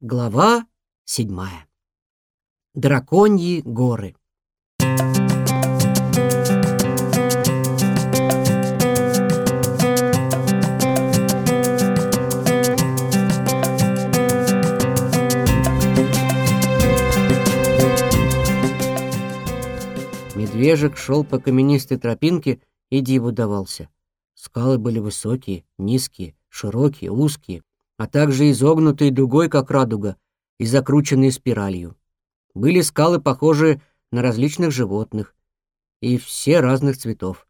Глава седьмая. Драконьи горы. Медвежик шел по каменистой тропинке и диву давался. Скалы были высокие, низкие, широкие, узкие, а также изогнутые дугой, как радуга, и закрученные спиралью. Были скалы, похожие на различных животных, и все разных цветов.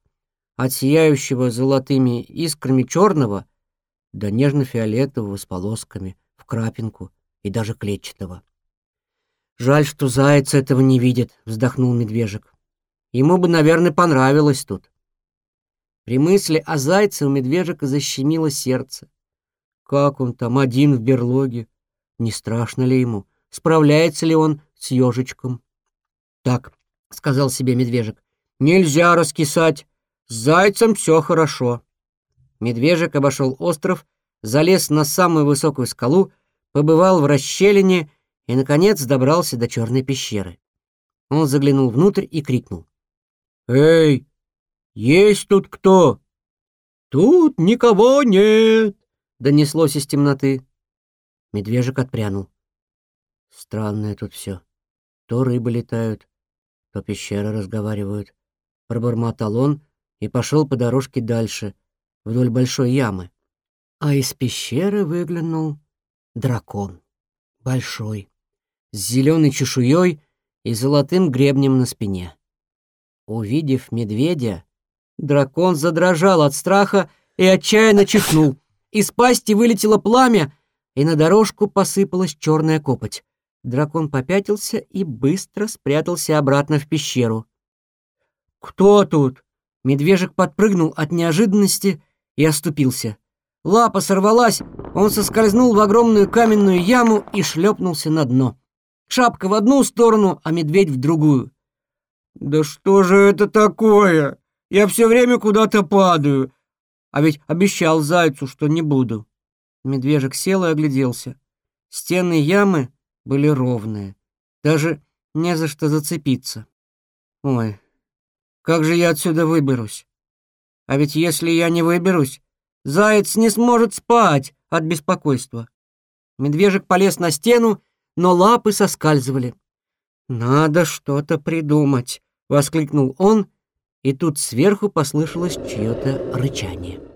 От сияющего золотыми искрами черного до нежно-фиолетового с полосками, в крапинку и даже клетчатого. «Жаль, что заяц этого не видит», — вздохнул медвежик. «Ему бы, наверное, понравилось тут». При мысли о зайце у медвежика защемило сердце. Как он там один в берлоге? Не страшно ли ему? Справляется ли он с ежичком? Так, сказал себе медвежик, нельзя раскисать. С зайцем все хорошо. Медвежик обошел остров, залез на самую высокую скалу, побывал в расщелине и, наконец, добрался до черной пещеры. Он заглянул внутрь и крикнул. «Эй, есть тут кто?» «Тут никого нет!» Донеслось из темноты. Медвежик отпрянул. Странное тут все. То рыбы летают, то пещеры разговаривают. Пробормотал он и пошел по дорожке дальше, вдоль большой ямы. А из пещеры выглянул дракон. Большой, с зеленой чешуей и золотым гребнем на спине. Увидев медведя, дракон задрожал от страха и отчаянно чихнул — из пасти вылетело пламя, и на дорожку посыпалась черная копоть. Дракон попятился и быстро спрятался обратно в пещеру. «Кто тут?» Медвежик подпрыгнул от неожиданности и оступился. Лапа сорвалась, он соскользнул в огромную каменную яму и шлепнулся на дно. Шапка в одну сторону, а медведь в другую. «Да что же это такое? Я все время куда-то падаю. А ведь обещал зайцу, что не буду. Медвежик сел и огляделся. Стены ямы были ровные. Даже не за что зацепиться. Ой, как же я отсюда выберусь? А ведь если я не выберусь, заяц не сможет спать от беспокойства. Медвежик полез на стену, но лапы соскальзывали. «Надо что-то придумать», — воскликнул он и тут сверху послышалось чье-то рычание.